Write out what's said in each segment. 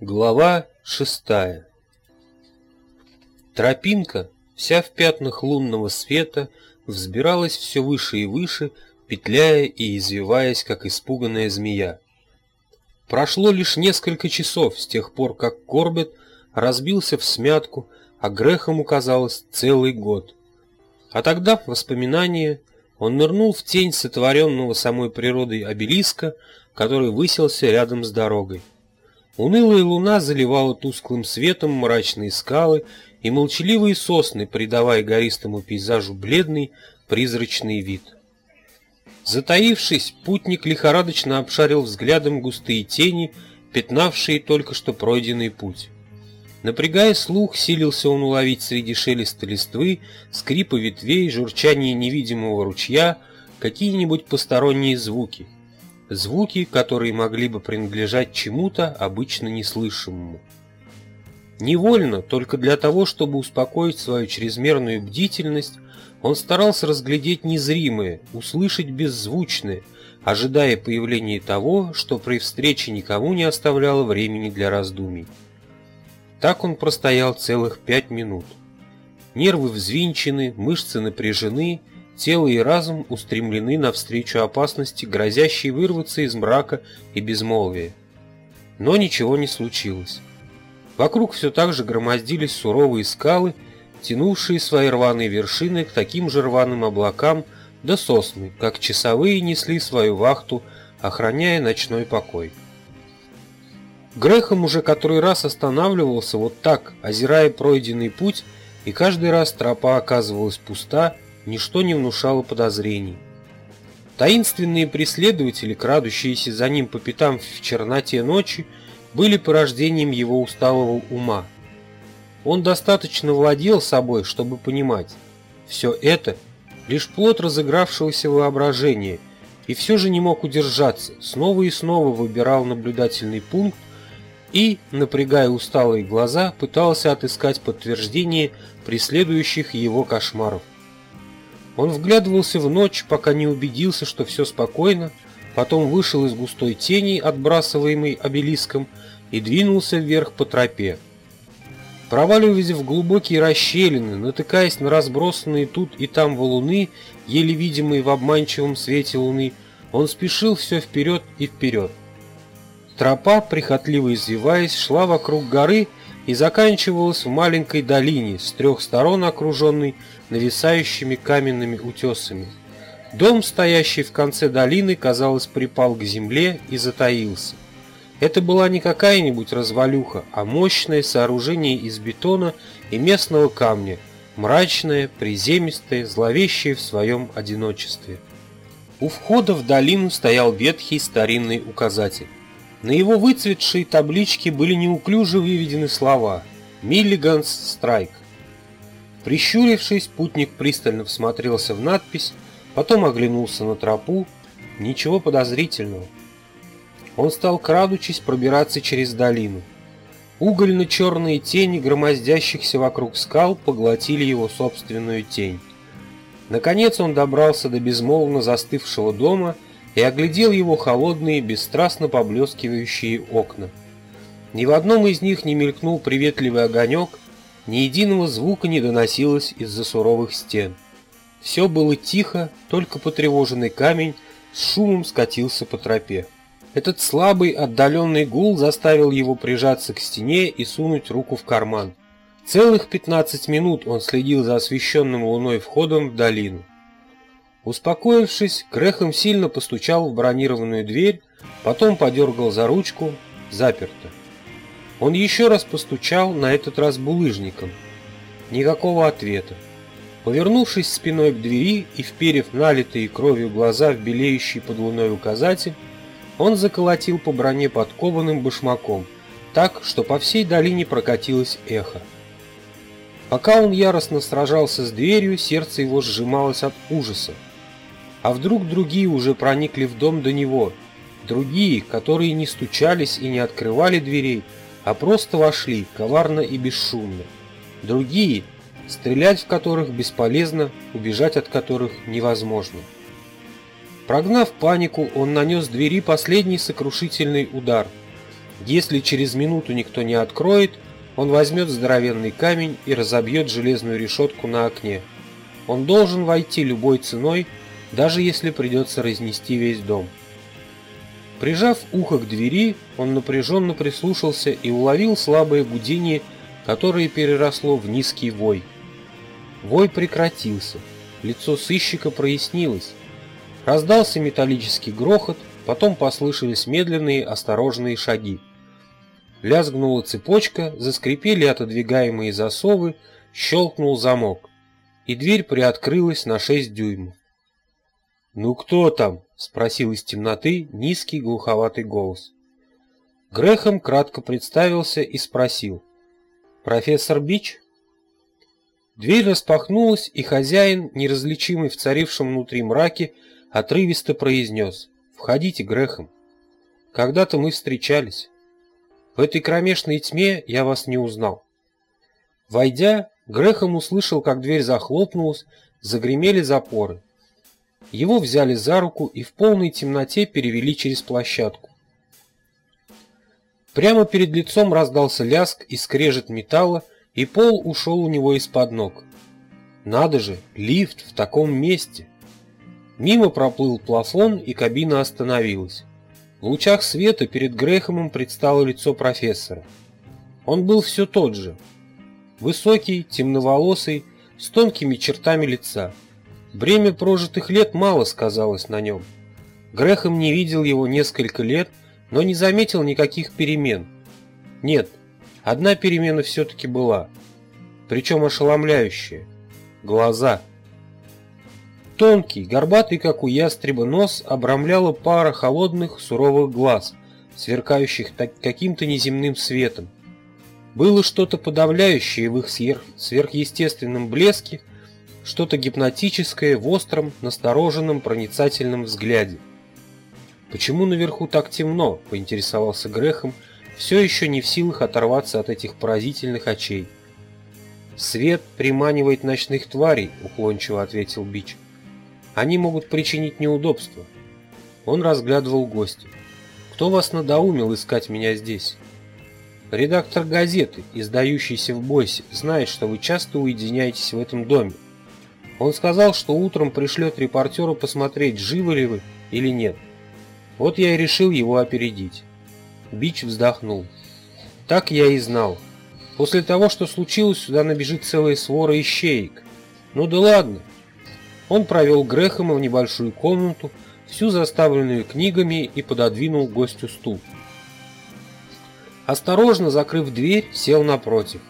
Глава шестая Тропинка, вся в пятнах лунного света, взбиралась все выше и выше, петляя и извиваясь, как испуганная змея. Прошло лишь несколько часов с тех пор, как Корбет разбился в смятку, а Грехому казалось целый год. А тогда, в воспоминания, он нырнул в тень сотворенного самой природой обелиска, который высился рядом с дорогой. Унылая луна заливала тусклым светом мрачные скалы и молчаливые сосны, придавая гористому пейзажу бледный, призрачный вид. Затаившись, путник лихорадочно обшарил взглядом густые тени, пятнавшие только что пройденный путь. Напрягая слух, силился он уловить среди шелеста листвы, скрипа ветвей, журчания невидимого ручья какие-нибудь посторонние звуки — звуки, которые могли бы принадлежать чему-то обычно неслышимому. Невольно, только для того, чтобы успокоить свою чрезмерную бдительность, он старался разглядеть незримое, услышать беззвучное, ожидая появления того, что при встрече никому не оставляло времени для раздумий. Так он простоял целых пять минут. Нервы взвинчены, мышцы напряжены, Тело и разум устремлены навстречу опасности, грозящей вырваться из мрака и безмолвия. Но ничего не случилось. Вокруг все так же громоздились суровые скалы, тянувшие свои рваные вершины к таким же рваным облакам, да сосны, как часовые несли свою вахту, охраняя ночной покой. Грехом уже который раз останавливался вот так, озирая пройденный путь, и каждый раз тропа оказывалась пуста, ничто не внушало подозрений. Таинственные преследователи, крадущиеся за ним по пятам в черноте ночи, были порождением его усталого ума. Он достаточно владел собой, чтобы понимать, все это лишь плод разыгравшегося воображения, и все же не мог удержаться, снова и снова выбирал наблюдательный пункт и, напрягая усталые глаза, пытался отыскать подтверждение преследующих его кошмаров. Он вглядывался в ночь, пока не убедился, что все спокойно, потом вышел из густой тени, отбрасываемой обелиском, и двинулся вверх по тропе. Проваливаясь в глубокие расщелины, натыкаясь на разбросанные тут и там валуны, еле видимые в обманчивом свете луны, он спешил все вперед и вперед. Тропа, прихотливо извиваясь, шла вокруг горы и заканчивалась в маленькой долине, с трех сторон окруженной нависающими каменными утесами. Дом, стоящий в конце долины, казалось, припал к земле и затаился. Это была не какая-нибудь развалюха, а мощное сооружение из бетона и местного камня, мрачное, приземистое, зловещее в своем одиночестве. У входа в долину стоял ветхий старинный указатель. На его выцветшей табличке были неуклюже выведены слова «Миллиганс Страйк». Прищурившись, путник пристально всмотрелся в надпись, потом оглянулся на тропу. Ничего подозрительного. Он стал, крадучись, пробираться через долину. Угольно-черные тени, громоздящихся вокруг скал, поглотили его собственную тень. Наконец он добрался до безмолвно застывшего дома и оглядел его холодные, бесстрастно поблескивающие окна. Ни в одном из них не мелькнул приветливый огонек, ни единого звука не доносилось из-за суровых стен. Все было тихо, только потревоженный камень с шумом скатился по тропе. Этот слабый, отдаленный гул заставил его прижаться к стене и сунуть руку в карман. Целых 15 минут он следил за освещенным луной входом в долину. Успокоившись, Грехом сильно постучал в бронированную дверь, потом подергал за ручку, заперто. Он еще раз постучал, на этот раз булыжником. Никакого ответа. Повернувшись спиной к двери и вперев налитые кровью глаза в белеющий под луной указатель, он заколотил по броне подкованным башмаком, так, что по всей долине прокатилось эхо. Пока он яростно сражался с дверью, сердце его сжималось от ужаса. А вдруг другие уже проникли в дом до него, другие, которые не стучались и не открывали дверей, а просто вошли, коварно и бесшумно. Другие, стрелять в которых бесполезно, убежать от которых невозможно. Прогнав панику, он нанес двери последний сокрушительный удар. Если через минуту никто не откроет, он возьмет здоровенный камень и разобьет железную решетку на окне. Он должен войти любой ценой, даже если придется разнести весь дом. Прижав ухо к двери, он напряженно прислушался и уловил слабое гудение, которое переросло в низкий вой. Вой прекратился, лицо сыщика прояснилось. Раздался металлический грохот, потом послышались медленные осторожные шаги. Лязгнула цепочка, заскрипели отодвигаемые засовы, щелкнул замок, и дверь приоткрылась на шесть дюймов. «Ну кто там?» — спросил из темноты низкий глуховатый голос. Грехом кратко представился и спросил. «Профессор Бич?» Дверь распахнулась, и хозяин, неразличимый в царившем внутри мраке, отрывисто произнес. «Входите, Грехом. Когда-то мы встречались. В этой кромешной тьме я вас не узнал». Войдя, Грехом услышал, как дверь захлопнулась, загремели запоры. Его взяли за руку и в полной темноте перевели через площадку. Прямо перед лицом раздался ляск и скрежет металла, и пол ушел у него из-под ног. Надо же, лифт в таком месте! Мимо проплыл плафон, и кабина остановилась. В лучах света перед Грехомом предстало лицо профессора. Он был все тот же. Высокий, темноволосый, с тонкими чертами лица – Бремя прожитых лет мало сказалось на нем. Грехом не видел его несколько лет, но не заметил никаких перемен. Нет, одна перемена все-таки была, причем ошеломляющая. Глаза. Тонкий, горбатый, как у ястреба, нос обрамляла пара холодных, суровых глаз, сверкающих каким-то неземным светом. Было что-то подавляющее в их сверх, сверхъестественном блеске, что-то гипнотическое в остром, настороженном, проницательном взгляде. «Почему наверху так темно?» – поинтересовался Грехом, все еще не в силах оторваться от этих поразительных очей. «Свет приманивает ночных тварей», – уклончиво ответил Бич. «Они могут причинить неудобства». Он разглядывал гостя. «Кто вас надоумил искать меня здесь?» «Редактор газеты, издающийся в Бойсе, знает, что вы часто уединяетесь в этом доме. Он сказал, что утром пришлет репортеру посмотреть, живы ли вы или нет. Вот я и решил его опередить. Бич вздохнул. Так я и знал. После того, что случилось, сюда набежит целая свора ищеек. Ну да ладно. Он провел Грэхэма в небольшую комнату, всю заставленную книгами, и пододвинул гостю стул. Осторожно закрыв дверь, сел напротив.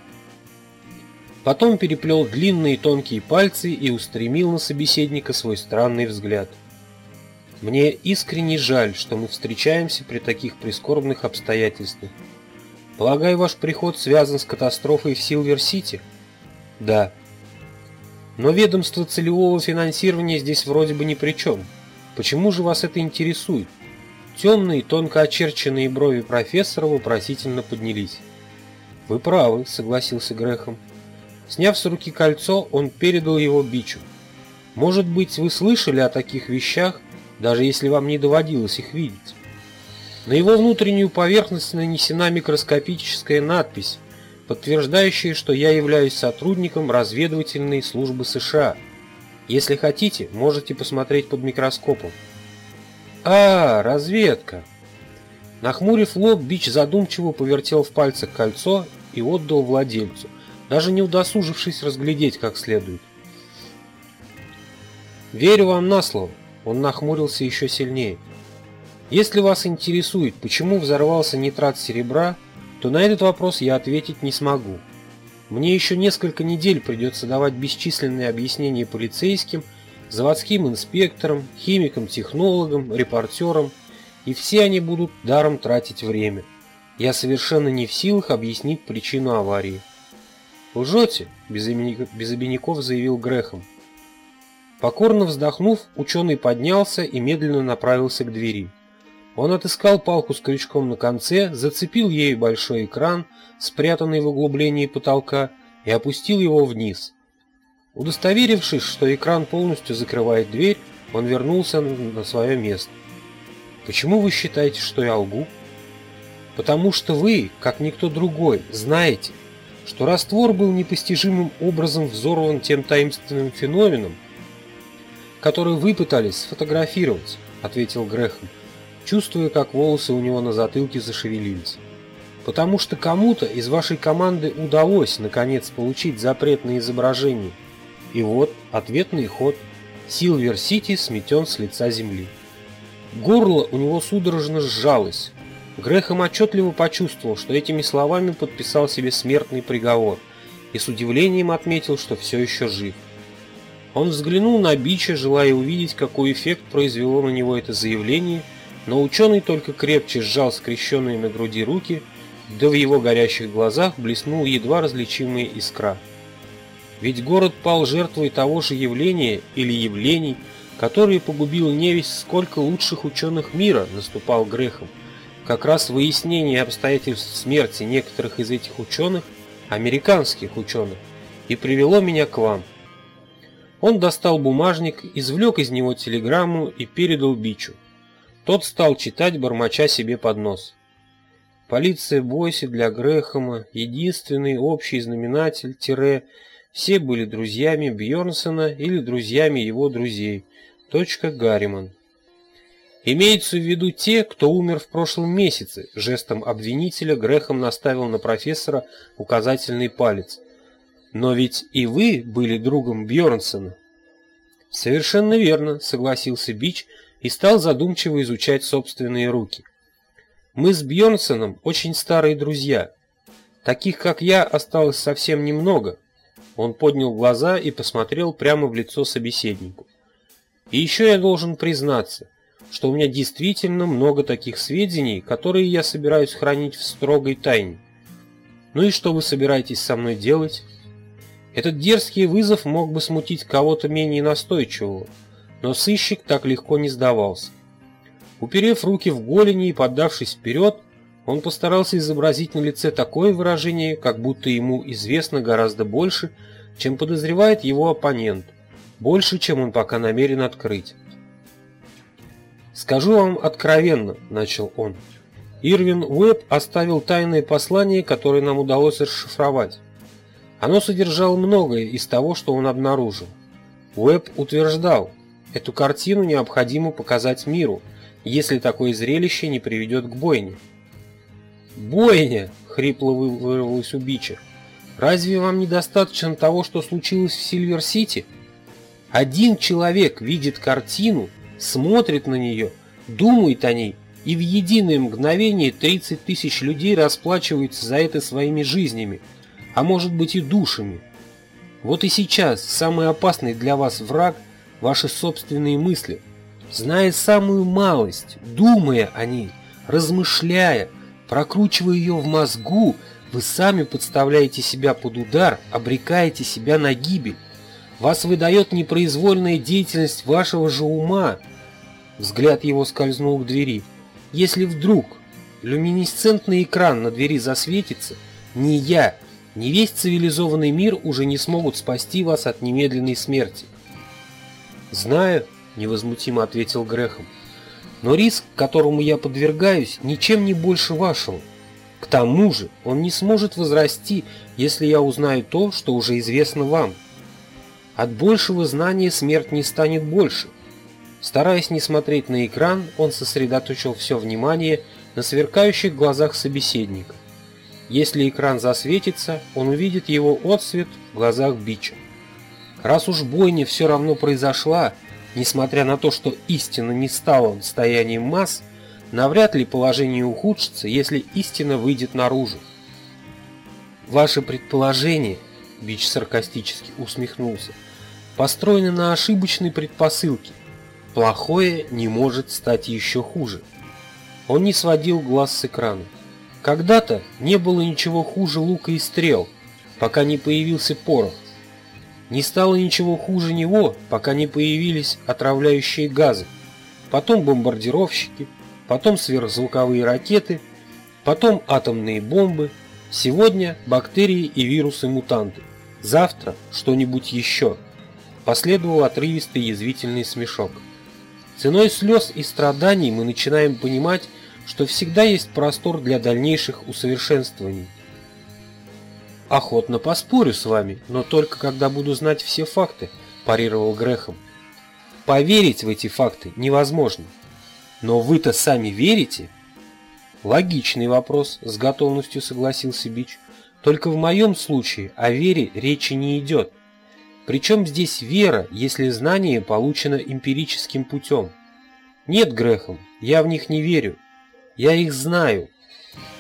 Потом переплел длинные тонкие пальцы и устремил на собеседника свой странный взгляд. Мне искренне жаль, что мы встречаемся при таких прискорбных обстоятельствах. Полагаю, ваш приход связан с катастрофой в Силвер-Сити? Да. Но ведомство целевого финансирования здесь вроде бы ни при чем. Почему же вас это интересует? Темные, тонко очерченные брови профессора вопросительно поднялись. Вы правы, согласился Грехом. Сняв с руки кольцо, он передал его бичу. Может быть, вы слышали о таких вещах, даже если вам не доводилось их видеть. На его внутреннюю поверхность нанесена микроскопическая надпись, подтверждающая, что я являюсь сотрудником разведывательной службы США. Если хотите, можете посмотреть под микроскопом. А, разведка. Нахмурив лоб, Бич задумчиво повертел в пальцах кольцо и отдал владельцу даже не удосужившись разглядеть как следует. «Верю вам на слово», — он нахмурился еще сильнее. «Если вас интересует, почему взорвался нитрат серебра, то на этот вопрос я ответить не смогу. Мне еще несколько недель придется давать бесчисленные объяснения полицейским, заводским инспекторам, химикам-технологам, репортерам, и все они будут даром тратить время. Я совершенно не в силах объяснить причину аварии. «Лжете?» – без, обиняков заявил Грехом. Покорно вздохнув, ученый поднялся и медленно направился к двери. Он отыскал палку с крючком на конце, зацепил ею большой экран, спрятанный в углублении потолка, и опустил его вниз. Удостоверившись, что экран полностью закрывает дверь, он вернулся на свое место. «Почему вы считаете, что я лгу?» Потому что вы, как никто другой, знаете, что раствор был непостижимым образом взорван тем таинственным феноменом, который вы пытались сфотографировать, ответил Грехом, чувствуя, как волосы у него на затылке зашевелились. Потому что кому-то из вашей команды удалось наконец получить запрет на изображение. И вот ответный ход. Силвер-Сити сметен с лица земли. Горло у него судорожно сжалось. Грехом отчетливо почувствовал, что этими словами подписал себе смертный приговор и с удивлением отметил, что все еще жив. Он взглянул на Бича, желая увидеть, какой эффект произвело на него это заявление, но ученый только крепче сжал скрещенные на груди руки, да в его горящих глазах блеснул едва различимая искра. Ведь город пал жертвой того же явления или явлений, которые погубил невесть сколько лучших ученых мира, наступал грехом. Как раз выяснение обстоятельств смерти некоторых из этих ученых, американских ученых, и привело меня к вам. Он достал бумажник, извлек из него телеграмму и передал Бичу. Тот стал читать, бормоча себе под нос. Полиция Бойси для Грэхэма, единственный общий знаменатель, тире, все были друзьями Бьернсона или друзьями его друзей. Точка Гарриман. Имеются в виду те, кто умер в прошлом месяце. Жестом обвинителя Грехом наставил на профессора указательный палец. Но ведь и вы были другом Бьернсона. Совершенно верно, согласился Бич и стал задумчиво изучать собственные руки. Мы с Бьернсоном очень старые друзья. Таких, как я, осталось совсем немного. Он поднял глаза и посмотрел прямо в лицо собеседнику. И еще я должен признаться, что у меня действительно много таких сведений, которые я собираюсь хранить в строгой тайне. Ну и что вы собираетесь со мной делать? Этот дерзкий вызов мог бы смутить кого-то менее настойчивого, но сыщик так легко не сдавался. Уперев руки в голени и поддавшись вперед, он постарался изобразить на лице такое выражение, как будто ему известно гораздо больше, чем подозревает его оппонент, больше, чем он пока намерен открыть. «Скажу вам откровенно», — начал он. Ирвин Уэбб оставил тайное послание, которое нам удалось расшифровать. Оно содержало многое из того, что он обнаружил. Уэбб утверждал, эту картину необходимо показать миру, если такое зрелище не приведет к бойне. «Бойня!» — хрипло вырвалось у Бича. «Разве вам недостаточно того, что случилось в Сильвер-Сити? Один человек видит картину, смотрит на нее, думает о ней, и в единое мгновение 30 тысяч людей расплачиваются за это своими жизнями, а может быть и душами. Вот и сейчас самый опасный для вас враг – ваши собственные мысли. Зная самую малость, думая о ней, размышляя, Прокручивая ее в мозгу, вы сами подставляете себя под удар, обрекаете себя на гибель. Вас выдает непроизвольная деятельность вашего же ума. Взгляд его скользнул к двери. Если вдруг люминесцентный экран на двери засветится, ни я, ни весь цивилизованный мир уже не смогут спасти вас от немедленной смерти. «Знаю», — невозмутимо ответил Грехом. Но риск, которому я подвергаюсь, ничем не больше вашего. К тому же он не сможет возрасти, если я узнаю то, что уже известно вам. От большего знания смерть не станет больше. Стараясь не смотреть на экран, он сосредоточил все внимание на сверкающих глазах собеседника. Если экран засветится, он увидит его отсвет в глазах Бича. Раз уж бойня все равно произошла, Несмотря на то, что истина не стала достоянием масс, навряд ли положение ухудшится, если истина выйдет наружу. Ваши предположения, Бич саркастически усмехнулся, построены на ошибочной предпосылке. Плохое не может стать еще хуже. Он не сводил глаз с экрана. Когда-то не было ничего хуже лука и стрел, пока не появился порох. Не стало ничего хуже него, пока не появились отравляющие газы, потом бомбардировщики, потом сверхзвуковые ракеты, потом атомные бомбы, сегодня бактерии и вирусы-мутанты, завтра что-нибудь еще. Последовал отрывистый язвительный смешок. Ценой слез и страданий мы начинаем понимать, что всегда есть простор для дальнейших усовершенствований. «Охотно поспорю с вами, но только когда буду знать все факты», – парировал Грехом. «Поверить в эти факты невозможно. Но вы-то сами верите?» «Логичный вопрос», – с готовностью согласился Бич. «Только в моем случае о вере речи не идет. Причем здесь вера, если знание получено эмпирическим путем? Нет, Грехом, я в них не верю. Я их знаю».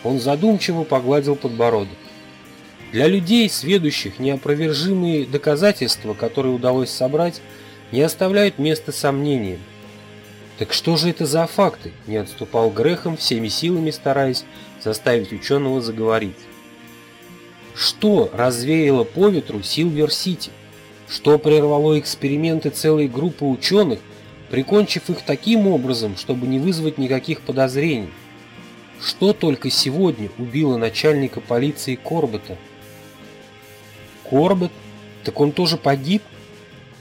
Он задумчиво погладил подбородок. Для людей, сведущих неопровержимые доказательства, которые удалось собрать, не оставляют места сомнениям. «Так что же это за факты?» – не отступал Грехом, всеми силами стараясь заставить ученого заговорить. Что развеяло по ветру Силвер-Сити? Что прервало эксперименты целой группы ученых, прикончив их таким образом, чтобы не вызвать никаких подозрений? Что только сегодня убило начальника полиции Корбета? Корбет? Так он тоже погиб?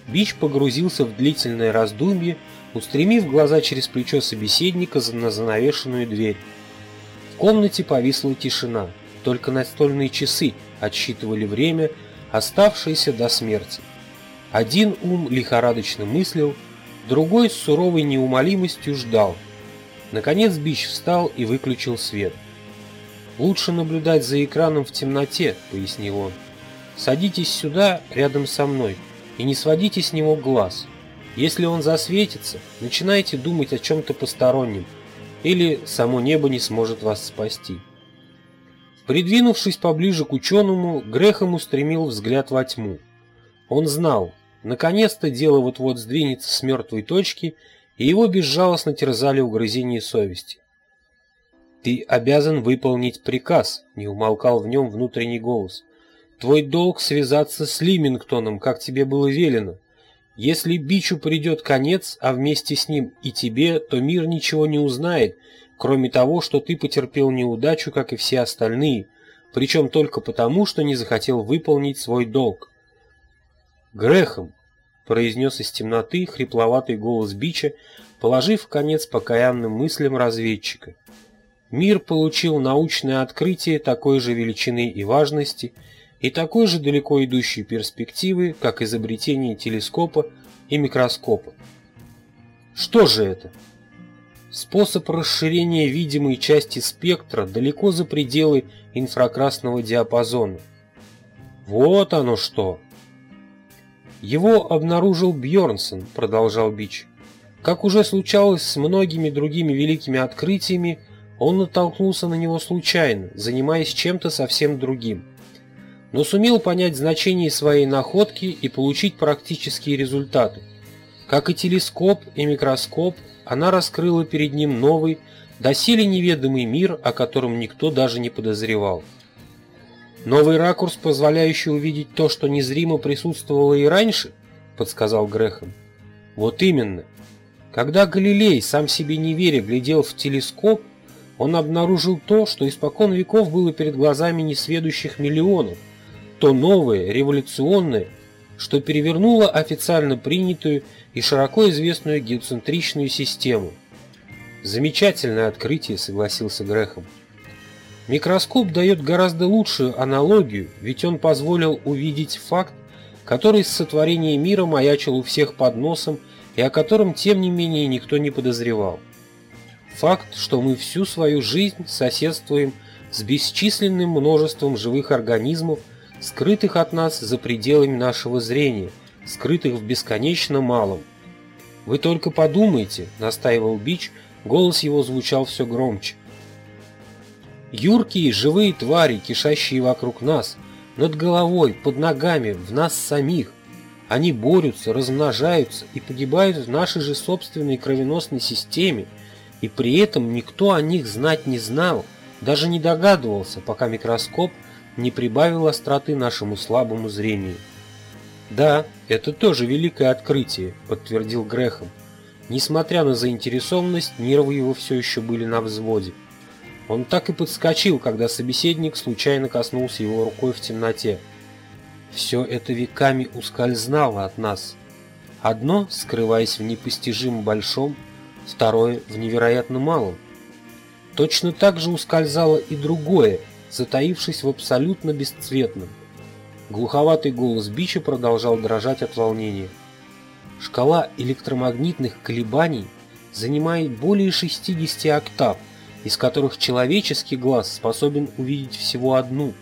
Бич погрузился в длительное раздумье, устремив глаза через плечо собеседника на занавешенную дверь. В комнате повисла тишина, только настольные часы отсчитывали время, оставшееся до смерти. Один ум лихорадочно мыслил, другой с суровой неумолимостью ждал. Наконец Бич встал и выключил свет. «Лучше наблюдать за экраном в темноте», — пояснил он. Садитесь сюда, рядом со мной, и не сводите с него глаз. Если он засветится, начинайте думать о чем-то постороннем, или само небо не сможет вас спасти. Придвинувшись поближе к ученому, Грехом устремил взгляд во тьму. Он знал, наконец-то дело вот-вот сдвинется с мертвой точки, и его безжалостно терзали угрызения совести. «Ты обязан выполнить приказ», — не умолкал в нем внутренний голос — Твой долг связаться с Лимингтоном, как тебе было велено. Если Бичу придет конец, а вместе с ним и тебе, то мир ничего не узнает, кроме того, что ты потерпел неудачу, как и все остальные, причем только потому, что не захотел выполнить свой долг. «Грехом», — произнес из темноты хрипловатый голос Бича, положив конец покаянным мыслям разведчика. Мир получил научное открытие такой же величины и важности, и такой же далеко идущей перспективы, как изобретение телескопа и микроскопа. Что же это? Способ расширения видимой части спектра далеко за пределы инфракрасного диапазона. Вот оно что! Его обнаружил Бьорнсон, продолжал Бич. Как уже случалось с многими другими великими открытиями, он натолкнулся на него случайно, занимаясь чем-то совсем другим но сумел понять значение своей находки и получить практические результаты. Как и телескоп и микроскоп, она раскрыла перед ним новый, доселе неведомый мир, о котором никто даже не подозревал. «Новый ракурс, позволяющий увидеть то, что незримо присутствовало и раньше?» – подсказал Грехом. «Вот именно. Когда Галилей, сам себе не веря, глядел в телескоп, он обнаружил то, что испокон веков было перед глазами несведущих миллионов – то новое, революционное, что перевернуло официально принятую и широко известную геоцентричную систему. Замечательное открытие, согласился Грехом. Микроскоп дает гораздо лучшую аналогию, ведь он позволил увидеть факт, который с сотворения мира маячил у всех под носом и о котором, тем не менее, никто не подозревал. Факт, что мы всю свою жизнь соседствуем с бесчисленным множеством живых организмов, скрытых от нас за пределами нашего зрения, скрытых в бесконечно малом. «Вы только подумайте», — настаивал Бич, голос его звучал все громче. «Юркие живые твари, кишащие вокруг нас, над головой, под ногами, в нас самих. Они борются, размножаются и погибают в нашей же собственной кровеносной системе, и при этом никто о них знать не знал, даже не догадывался, пока микроскоп не прибавил остроты нашему слабому зрению. «Да, это тоже великое открытие», — подтвердил Грехом. Несмотря на заинтересованность, нервы его все еще были на взводе. Он так и подскочил, когда собеседник случайно коснулся его рукой в темноте. Все это веками ускользнало от нас. Одно, скрываясь в непостижимо большом, второе — в невероятно малом. точно так же ускользало и другое, затаившись в абсолютно бесцветном. Глуховатый голос Бича продолжал дрожать от волнения. Шкала электромагнитных колебаний занимает более 60 октав, из которых человеческий глаз способен увидеть всего одну.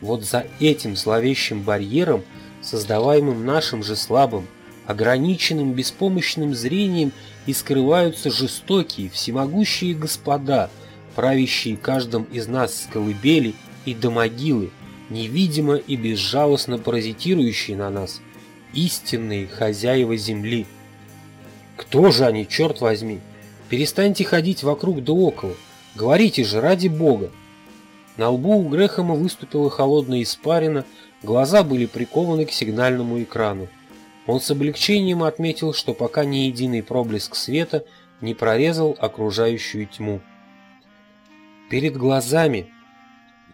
Вот за этим зловещим барьером, создаваемым нашим же слабым, ограниченным беспомощным зрением и скрываются жестокие, всемогущие господа, правящие каждым из нас с колыбели и до могилы, невидимо и безжалостно паразитирующие на нас, истинные хозяева земли. Кто же они, черт возьми? Перестаньте ходить вокруг да около. Говорите же, ради бога. На лбу у Грехома выступила холодная испарина, глаза были прикованы к сигнальному экрану. Он с облегчением отметил, что пока ни единый проблеск света не прорезал окружающую тьму. Перед глазами,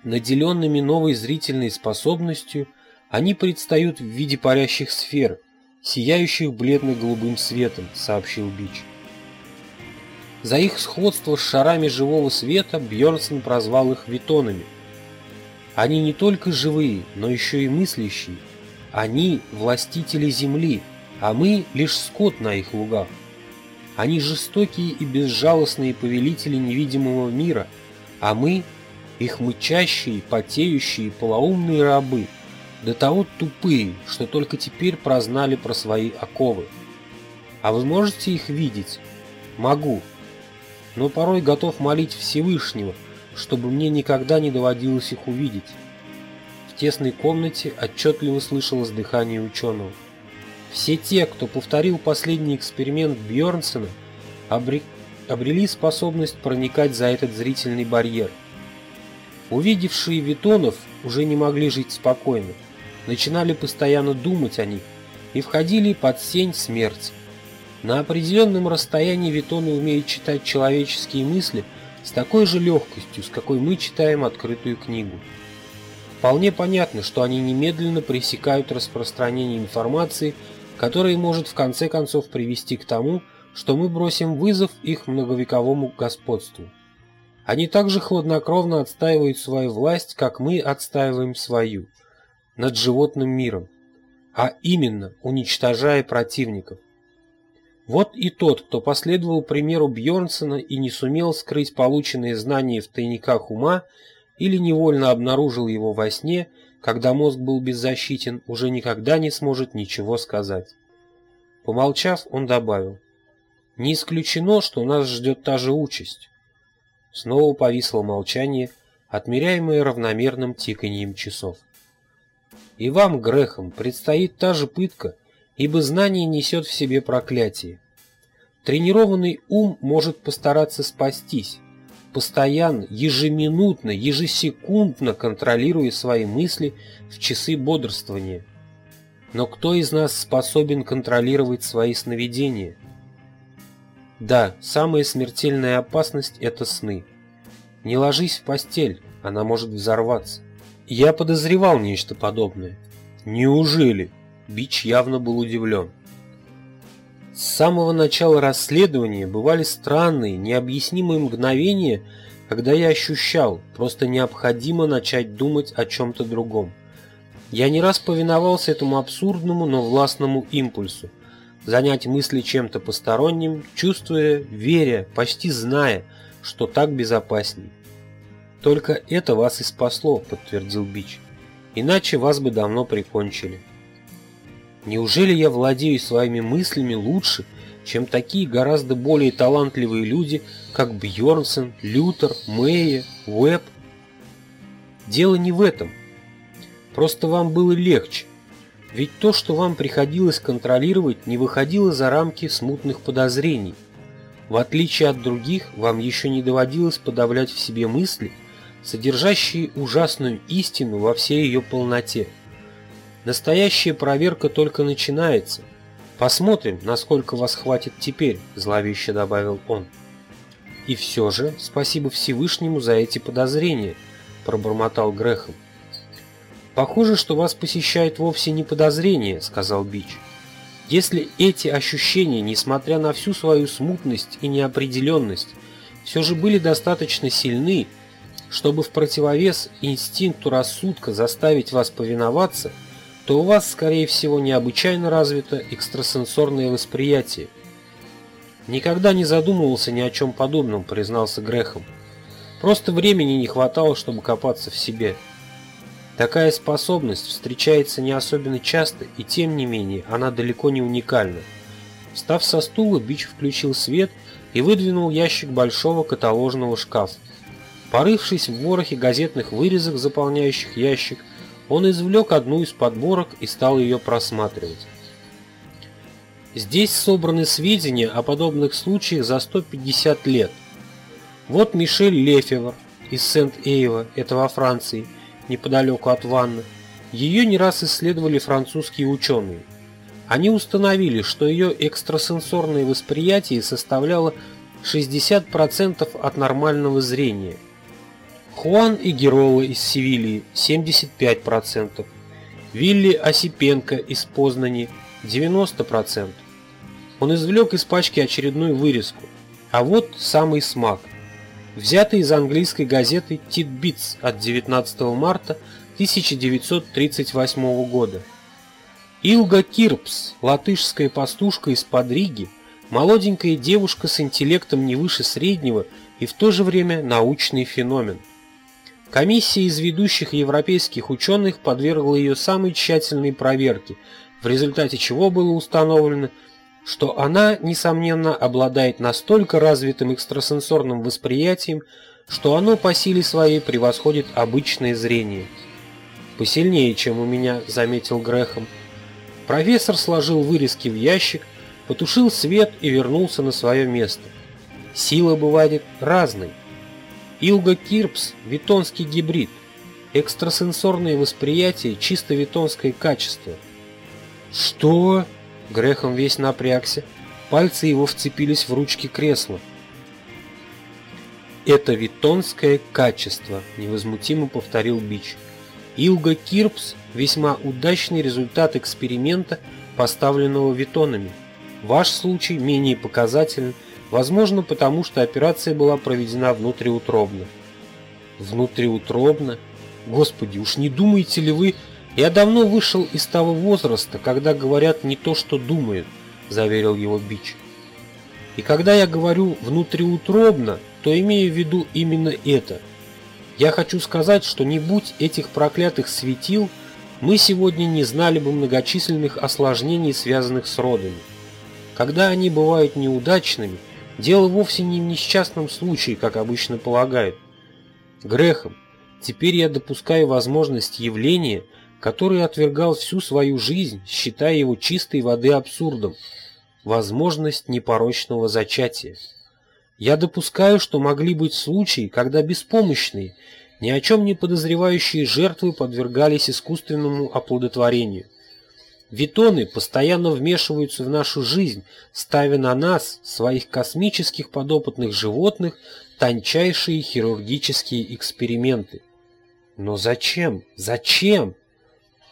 наделенными новой зрительной способностью, они предстают в виде парящих сфер, сияющих бледно-голубым светом, сообщил Бич. За их сходство с шарами живого света Бьернсон прозвал их витонами. Они не только живые, но еще и мыслящие, они властители земли, а мы лишь скот на их лугах. Они жестокие и безжалостные повелители невидимого мира, а мы их мычащие, потеющие, полоумные рабы, до того тупые, что только теперь прознали про свои оковы. А вы можете их видеть? Могу. Но порой готов молить Всевышнего, чтобы мне никогда не доводилось их увидеть. В тесной комнате отчетливо слышалось дыхание ученого. Все те, кто повторил последний эксперимент Бьернсона, обрели способность проникать за этот зрительный барьер. Увидевшие Витонов уже не могли жить спокойно, начинали постоянно думать о них и входили под сень смерти. На определенном расстоянии Витоны умеют читать человеческие мысли с такой же легкостью, с какой мы читаем открытую книгу. Вполне понятно, что они немедленно пресекают распространение информации, которая может в конце концов привести к тому, что мы бросим вызов их многовековому господству. Они также хладнокровно отстаивают свою власть, как мы отстаиваем свою, над животным миром, а именно уничтожая противников. Вот и тот, кто последовал примеру Бьернсона и не сумел скрыть полученные знания в тайниках ума, или невольно обнаружил его во сне, когда мозг был беззащитен, уже никогда не сможет ничего сказать. Помолчав, он добавил, «Не исключено, что нас ждет та же участь». Снова повисло молчание, отмеряемое равномерным тиканьем часов. «И вам, Грехом, предстоит та же пытка, ибо знание несет в себе проклятие. Тренированный ум может постараться спастись, постоянно, ежеминутно, ежесекундно контролируя свои мысли в часы бодрствования. Но кто из нас способен контролировать свои сновидения? Да, самая смертельная опасность – это сны. Не ложись в постель, она может взорваться. Я подозревал нечто подобное. Неужели? Бич явно был удивлен. С самого начала расследования бывали странные, необъяснимые мгновения, когда я ощущал, просто необходимо начать думать о чем-то другом. Я не раз повиновался этому абсурдному, но властному импульсу. Занять мысли чем-то посторонним, чувствуя, веря, почти зная, что так безопасней. «Только это вас и спасло», — подтвердил Бич. «Иначе вас бы давно прикончили». Неужели я владею своими мыслями лучше, чем такие гораздо более талантливые люди, как Бьорнсон, Лютер, Мэйя, Уэбб? Дело не в этом. Просто вам было легче. Ведь то, что вам приходилось контролировать, не выходило за рамки смутных подозрений. В отличие от других, вам еще не доводилось подавлять в себе мысли, содержащие ужасную истину во всей ее полноте – Настоящая проверка только начинается. Посмотрим, насколько вас хватит теперь, зловеще добавил он. И все же, спасибо Всевышнему за эти подозрения, пробормотал Грехом. Похоже, что вас посещает вовсе не подозрение, сказал Бич. Если эти ощущения, несмотря на всю свою смутность и неопределенность, все же были достаточно сильны, чтобы в противовес инстинкту рассудка заставить вас повиноваться, то у вас, скорее всего, необычайно развито экстрасенсорное восприятие. Никогда не задумывался ни о чем подобном, признался Грехом. Просто времени не хватало, чтобы копаться в себе. Такая способность встречается не особенно часто, и тем не менее она далеко не уникальна. Встав со стула, Бич включил свет и выдвинул ящик большого каталожного шкафа. Порывшись в ворохе газетных вырезок, заполняющих ящик, он извлек одну из подборок и стал ее просматривать. Здесь собраны сведения о подобных случаях за 150 лет. Вот Мишель Лефевр из Сент-Эйва, это во Франции, неподалеку от Ванны. Ее не раз исследовали французские ученые. Они установили, что ее экстрасенсорное восприятие составляло 60% от нормального зрения. Хуан и Герола из Севильи 75%, Вилли Осипенко из Познани 90%. Он извлек из пачки очередную вырезку. А вот самый смак. Взятый из английской газеты Tidbits от 19 марта 1938 года. Илга Кирпс, латышская пастушка из Подриги, молоденькая девушка с интеллектом не выше среднего и в то же время научный феномен. Комиссия из ведущих европейских ученых подвергла ее самой тщательной проверке, в результате чего было установлено, что она, несомненно, обладает настолько развитым экстрасенсорным восприятием, что оно по силе своей превосходит обычное зрение. «Посильнее, чем у меня», — заметил Грехом. Профессор сложил вырезки в ящик, потушил свет и вернулся на свое место. Сила бывает разной. Илга Кирпс – витонский гибрид. Экстрасенсорное восприятие – чисто витонское качество. Что? Грехом весь напрягся. Пальцы его вцепились в ручки кресла. «Это витонское качество», – невозмутимо повторил Бич. Илга Кирпс – весьма удачный результат эксперимента, поставленного витонами. Ваш случай менее показателен, возможно потому, что операция была проведена внутриутробно. Внутриутробно? Господи, уж не думаете ли вы... Я давно вышел из того возраста, когда говорят не то, что думают, заверил его Бич. И когда я говорю внутриутробно, то имею в виду именно это – я хочу сказать, что не будь этих проклятых светил, мы сегодня не знали бы многочисленных осложнений, связанных с родами. Когда они бывают неудачными, дело вовсе не в несчастном случае, как обычно полагают. Грехом. Теперь я допускаю возможность явления, которое отвергал всю свою жизнь, считая его чистой воды абсурдом. Возможность непорочного зачатия. Я допускаю, что могли быть случаи, когда беспомощные, ни о чем не подозревающие жертвы подвергались искусственному оплодотворению. Витоны постоянно вмешиваются в нашу жизнь, ставя на нас, своих космических подопытных животных, тончайшие хирургические эксперименты. Но зачем? Зачем?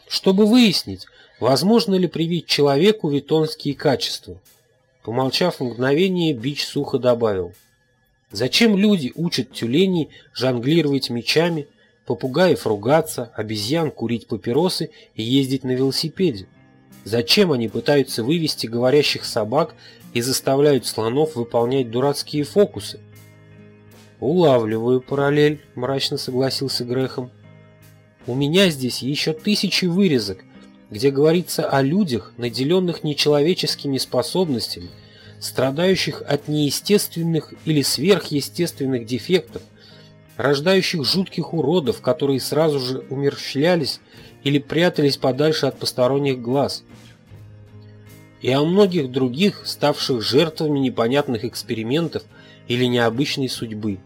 Чтобы выяснить, возможно ли привить человеку витонские качества. Помолчав мгновение, Бич сухо добавил. Зачем люди учат тюленей жонглировать мечами, попугаев ругаться, обезьян курить папиросы и ездить на велосипеде? Зачем они пытаются вывести говорящих собак и заставляют слонов выполнять дурацкие фокусы? «Улавливаю параллель», — мрачно согласился Грехом. «У меня здесь еще тысячи вырезок, где говорится о людях, наделенных нечеловеческими способностями, страдающих от неестественных или сверхъестественных дефектов, рождающих жутких уродов, которые сразу же умерщвлялись или прятались подальше от посторонних глаз, и о многих других, ставших жертвами непонятных экспериментов или необычной судьбы.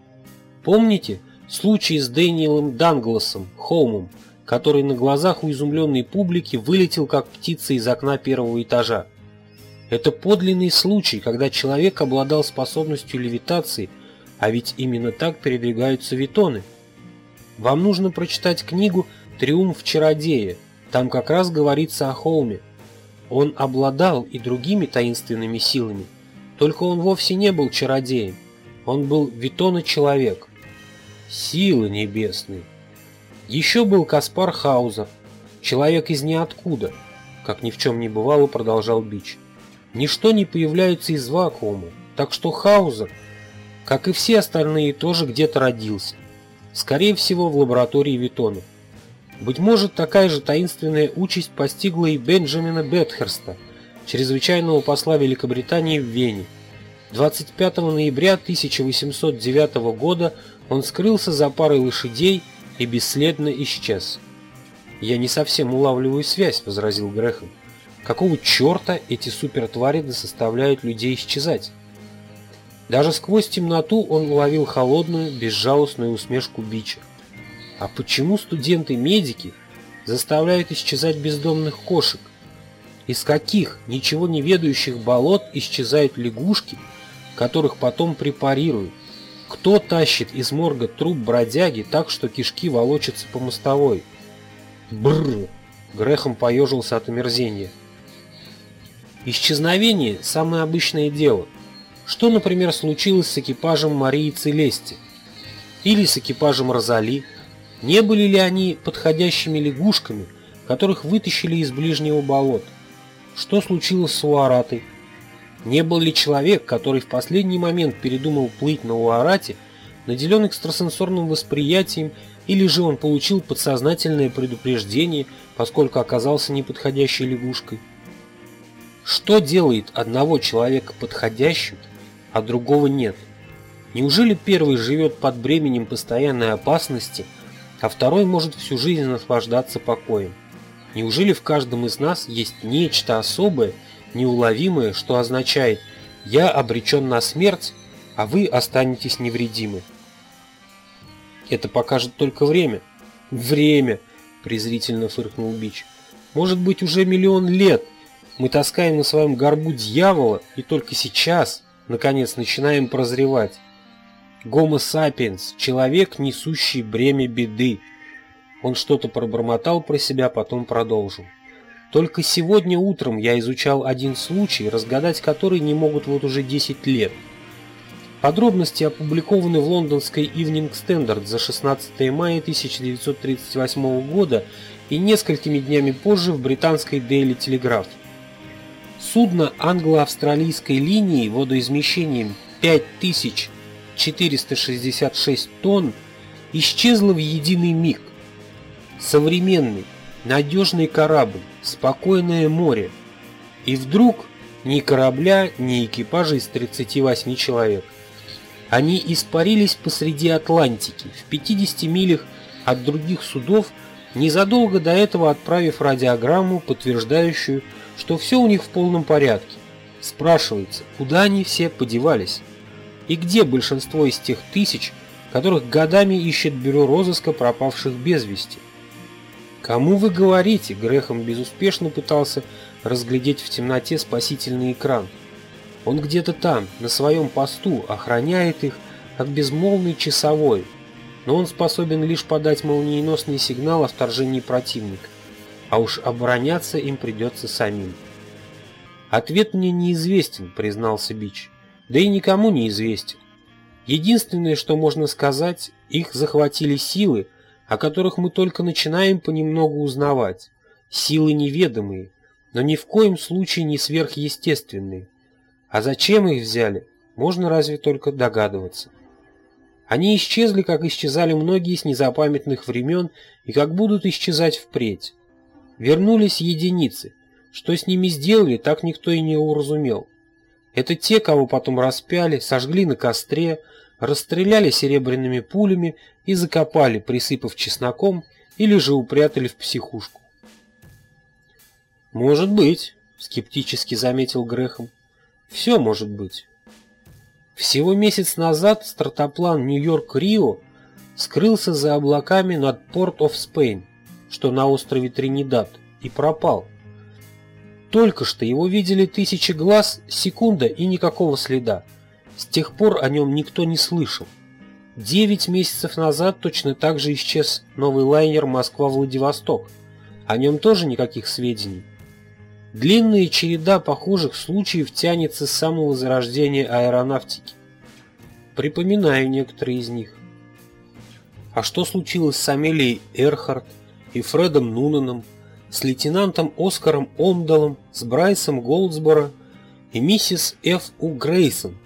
Помните случай с Дэниелом Дангласом, Холмом, который на глазах у изумленной публики вылетел как птица из окна первого этажа. Это подлинный случай, когда человек обладал способностью левитации, а ведь именно так передвигаются витоны. Вам нужно прочитать книгу «Триумф чародея», там как раз говорится о Холме. Он обладал и другими таинственными силами, только он вовсе не был чародеем. Он был Витона-человек. Силы небесные. Еще был Каспар Хаузер, человек из ниоткуда, как ни в чем не бывало, продолжал Бич. Ничто не появляется из вакуума, так что Хаузер, как и все остальные, тоже где-то родился. Скорее всего, в лаборатории Витона. Быть может, такая же таинственная участь постигла и Бенджамина Бетхерста, чрезвычайного посла Великобритании в Вене. 25 ноября 1809 года он скрылся за парой лошадей и бесследно исчез. «Я не совсем улавливаю связь», — возразил Грехом. «Какого черта эти супертвари заставляют людей исчезать?» Даже сквозь темноту он уловил холодную, безжалостную усмешку Бича. А почему студенты-медики заставляют исчезать бездомных кошек? Из каких ничего не ведающих болот исчезают лягушки, которых потом препарируют? Кто тащит из морга труп бродяги так, что кишки волочатся по мостовой? Бррр! Грехом поежился от омерзения. Исчезновение – самое обычное дело. Что, например, случилось с экипажем Марии Целести? Или с экипажем Розали? Не были ли они подходящими лягушками, которых вытащили из ближнего болота? Что случилось с Уаратой? Не был ли человек, который в последний момент передумал плыть на Уарате, наделен экстрасенсорным восприятием, или же он получил подсознательное предупреждение, поскольку оказался неподходящей лягушкой? Что делает одного человека подходящим, а другого нет? Неужели первый живет под бременем постоянной опасности, а второй может всю жизнь наслаждаться покоем? Неужели в каждом из нас есть нечто особое, неуловимое, что означает «я обречен на смерть, а вы останетесь невредимы»? Это покажет только время. Время, презрительно фыркнул Бич. Может быть уже миллион лет мы таскаем на своем горбу дьявола и только сейчас, наконец, начинаем прозревать. Гомо сапиенс, человек, несущий бремя беды, он что-то пробормотал про себя, потом продолжил. Только сегодня утром я изучал один случай, разгадать который не могут вот уже 10 лет. Подробности опубликованы в лондонской Evening Standard за 16 мая 1938 года и несколькими днями позже в британской Daily Telegraph. Судно англо-австралийской линии водоизмещением 5466 тонн исчезло в единый миг. Современный, надежный корабль, спокойное море. И вдруг ни корабля, ни экипажа из 38 человек. Они испарились посреди Атлантики, в 50 милях от других судов, незадолго до этого отправив радиограмму, подтверждающую, что все у них в полном порядке. Спрашивается, куда они все подевались? И где большинство из тех тысяч, которых годами ищет бюро розыска пропавших без вести? «Кому вы говорите?» Грехом безуспешно пытался разглядеть в темноте спасительный экран. Он где-то там, на своем посту, охраняет их, как безмолвный часовой, но он способен лишь подать молниеносный сигнал о вторжении противника, а уж обороняться им придется самим. «Ответ мне неизвестен», — признался Бич, — «да и никому не известен. Единственное, что можно сказать, их захватили силы, о которых мы только начинаем понемногу узнавать. Силы неведомые, но ни в коем случае не сверхъестественные. А зачем их взяли, можно разве только догадываться. Они исчезли, как исчезали многие с незапамятных времен и как будут исчезать впредь. Вернулись единицы. Что с ними сделали, так никто и не уразумел. Это те, кого потом распяли, сожгли на костре, расстреляли серебряными пулями и закопали, присыпав чесноком или же упрятали в психушку. «Может быть», — скептически заметил Грехом. «Все может быть». Всего месяц назад стартоплан Нью-Йорк-Рио скрылся за облаками над Порт-оф-Спейн, что на острове Тринидад, и пропал. Только что его видели тысячи глаз, секунда и никакого следа. С тех пор о нем никто не слышал. Девять месяцев назад точно так же исчез новый лайнер Москва-Владивосток. О нем тоже никаких сведений. Длинная череда похожих случаев тянется с самого зарождения аэронавтики. Припоминаю некоторые из них. А что случилось с Амелией Эрхард и Фредом Нунаном, с лейтенантом Оскаром Омдалом, с Брайсом Голдсборо и миссис Ф. У. Грейсон,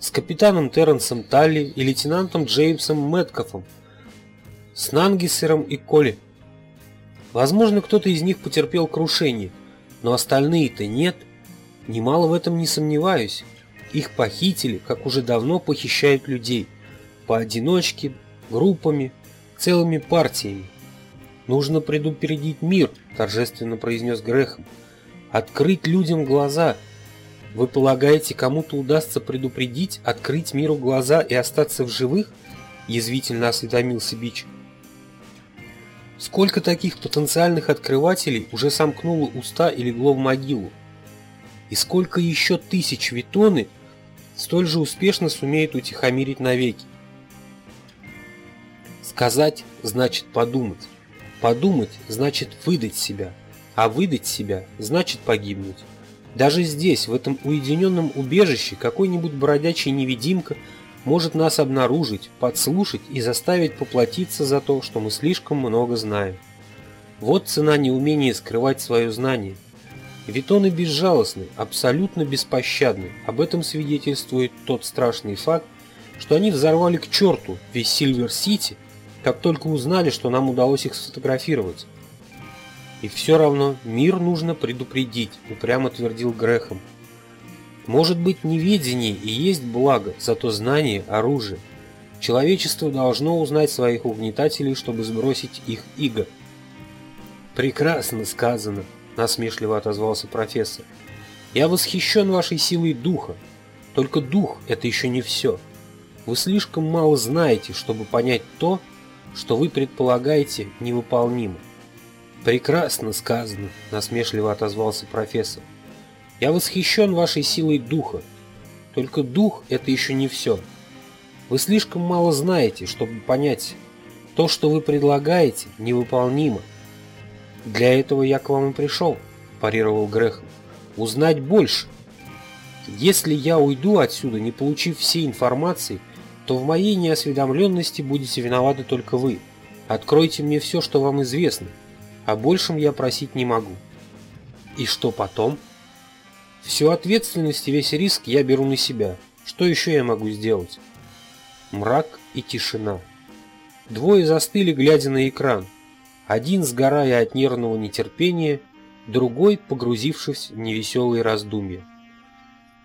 с капитаном Терренсом Талли и лейтенантом Джеймсом Мэткофом, с Нангисером и Коли. Возможно, кто-то из них потерпел крушение, но остальные-то нет. Немало в этом не сомневаюсь. Их похитили, как уже давно похищают людей. Поодиночке, группами, целыми партиями. «Нужно предупредить мир», – торжественно произнес Грехом. «Открыть людям глаза. Вы полагаете, кому-то удастся предупредить, открыть миру глаза и остаться в живых?» – язвительно осведомился Бич. Сколько таких потенциальных открывателей уже сомкнуло уста и легло в могилу? И сколько еще тысяч Витоны столь же успешно сумеют утихомирить навеки? Сказать значит подумать. Подумать значит выдать себя. А выдать себя значит погибнуть. Даже здесь, в этом уединенном убежище, какой-нибудь бродячий невидимка – может нас обнаружить, подслушать и заставить поплатиться за то, что мы слишком много знаем. Вот цена неумения скрывать свое знание. Витоны безжалостны, абсолютно беспощадны. Об этом свидетельствует тот страшный факт, что они взорвали к черту весь Сильвер-Сити, как только узнали, что нам удалось их сфотографировать. И все равно мир нужно предупредить, упрямо твердил Грехом. Может быть, неведение и есть благо, зато знание – оружие. Человечество должно узнать своих угнетателей, чтобы сбросить их иго. «Прекрасно сказано», – насмешливо отозвался профессор. «Я восхищен вашей силой духа. Только дух – это еще не все. Вы слишком мало знаете, чтобы понять то, что вы предполагаете невыполнимо». «Прекрасно сказано», – насмешливо отозвался профессор. Я восхищен вашей силой духа. Только дух – это еще не все. Вы слишком мало знаете, чтобы понять, то, что вы предлагаете, невыполнимо. Для этого я к вам и пришел, парировал Грехом. Узнать больше. Если я уйду отсюда, не получив всей информации, то в моей неосведомленности будете виноваты только вы. Откройте мне все, что вам известно. О большем я просить не могу. И что потом? Всю ответственность и весь риск я беру на себя. Что еще я могу сделать? Мрак и тишина. Двое застыли, глядя на экран. Один сгорая от нервного нетерпения, другой погрузившись в невеселые раздумья.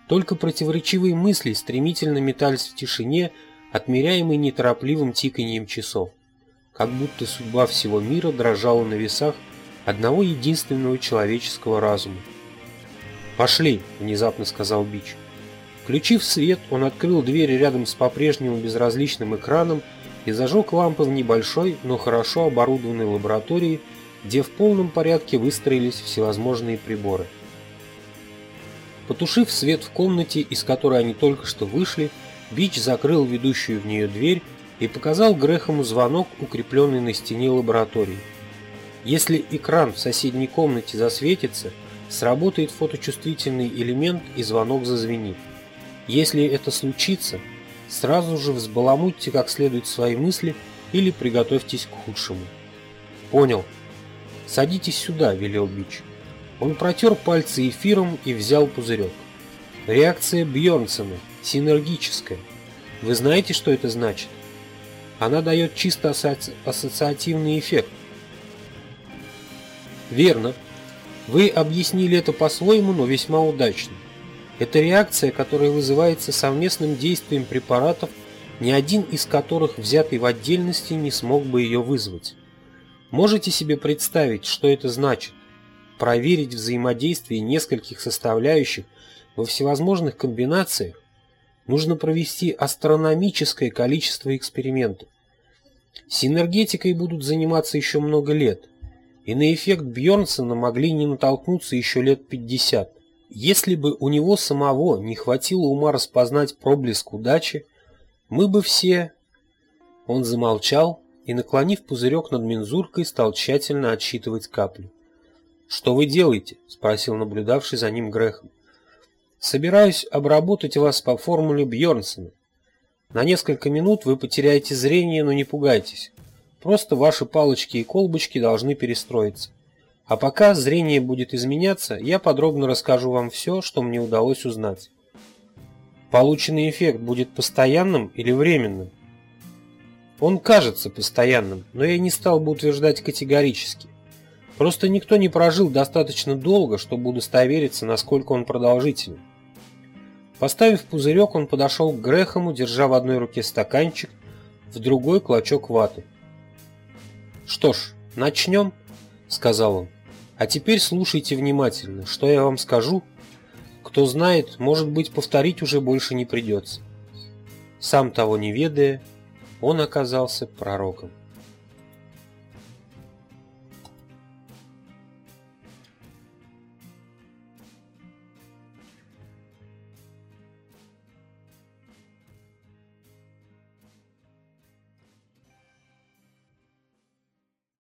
Только противоречивые мысли стремительно метались в тишине, отмеряемой неторопливым тиканьем часов. Как будто судьба всего мира дрожала на весах одного единственного человеческого разума. «Пошли», — внезапно сказал Бич. Включив свет, он открыл дверь рядом с по-прежнему безразличным экраном и зажег лампы в небольшой, но хорошо оборудованной лаборатории, где в полном порядке выстроились всевозможные приборы. Потушив свет в комнате, из которой они только что вышли, Бич закрыл ведущую в нее дверь и показал Грехому звонок, укрепленный на стене лаборатории. Если экран в соседней комнате засветится – сработает фоточувствительный элемент и звонок зазвенит. Если это случится, сразу же взбаламутьте как следует свои мысли или приготовьтесь к худшему. Понял. Садитесь сюда, велел Бич. Он протер пальцы эфиром и взял пузырек. Реакция Бьернсона, синергическая. Вы знаете, что это значит? Она дает чисто асоци... ассоциативный эффект. Верно, вы объяснили это по-своему, но весьма удачно. Это реакция, которая вызывается совместным действием препаратов, ни один из которых, взятый в отдельности, не смог бы ее вызвать. Можете себе представить, что это значит? Проверить взаимодействие нескольких составляющих во всевозможных комбинациях нужно провести астрономическое количество экспериментов. Синергетикой будут заниматься еще много лет – и на эффект Бьернсона могли не натолкнуться еще лет 50. Если бы у него самого не хватило ума распознать проблеск удачи, мы бы все... Он замолчал и, наклонив пузырек над мензуркой, стал тщательно отсчитывать капли. «Что вы делаете?» – спросил наблюдавший за ним Грехом. «Собираюсь обработать вас по формуле Бьернсона. На несколько минут вы потеряете зрение, но не пугайтесь. Просто ваши палочки и колбочки должны перестроиться. А пока зрение будет изменяться, я подробно расскажу вам все, что мне удалось узнать. Полученный эффект будет постоянным или временным? Он кажется постоянным, но я не стал бы утверждать категорически. Просто никто не прожил достаточно долго, чтобы удостовериться, насколько он продолжительный. Поставив пузырек, он подошел к Грехому, держа в одной руке стаканчик, в другой клочок ваты. «Что ж, начнем», — сказал он. «А теперь слушайте внимательно, что я вам скажу. Кто знает, может быть, повторить уже больше не придется». Сам того не ведая, он оказался пророком.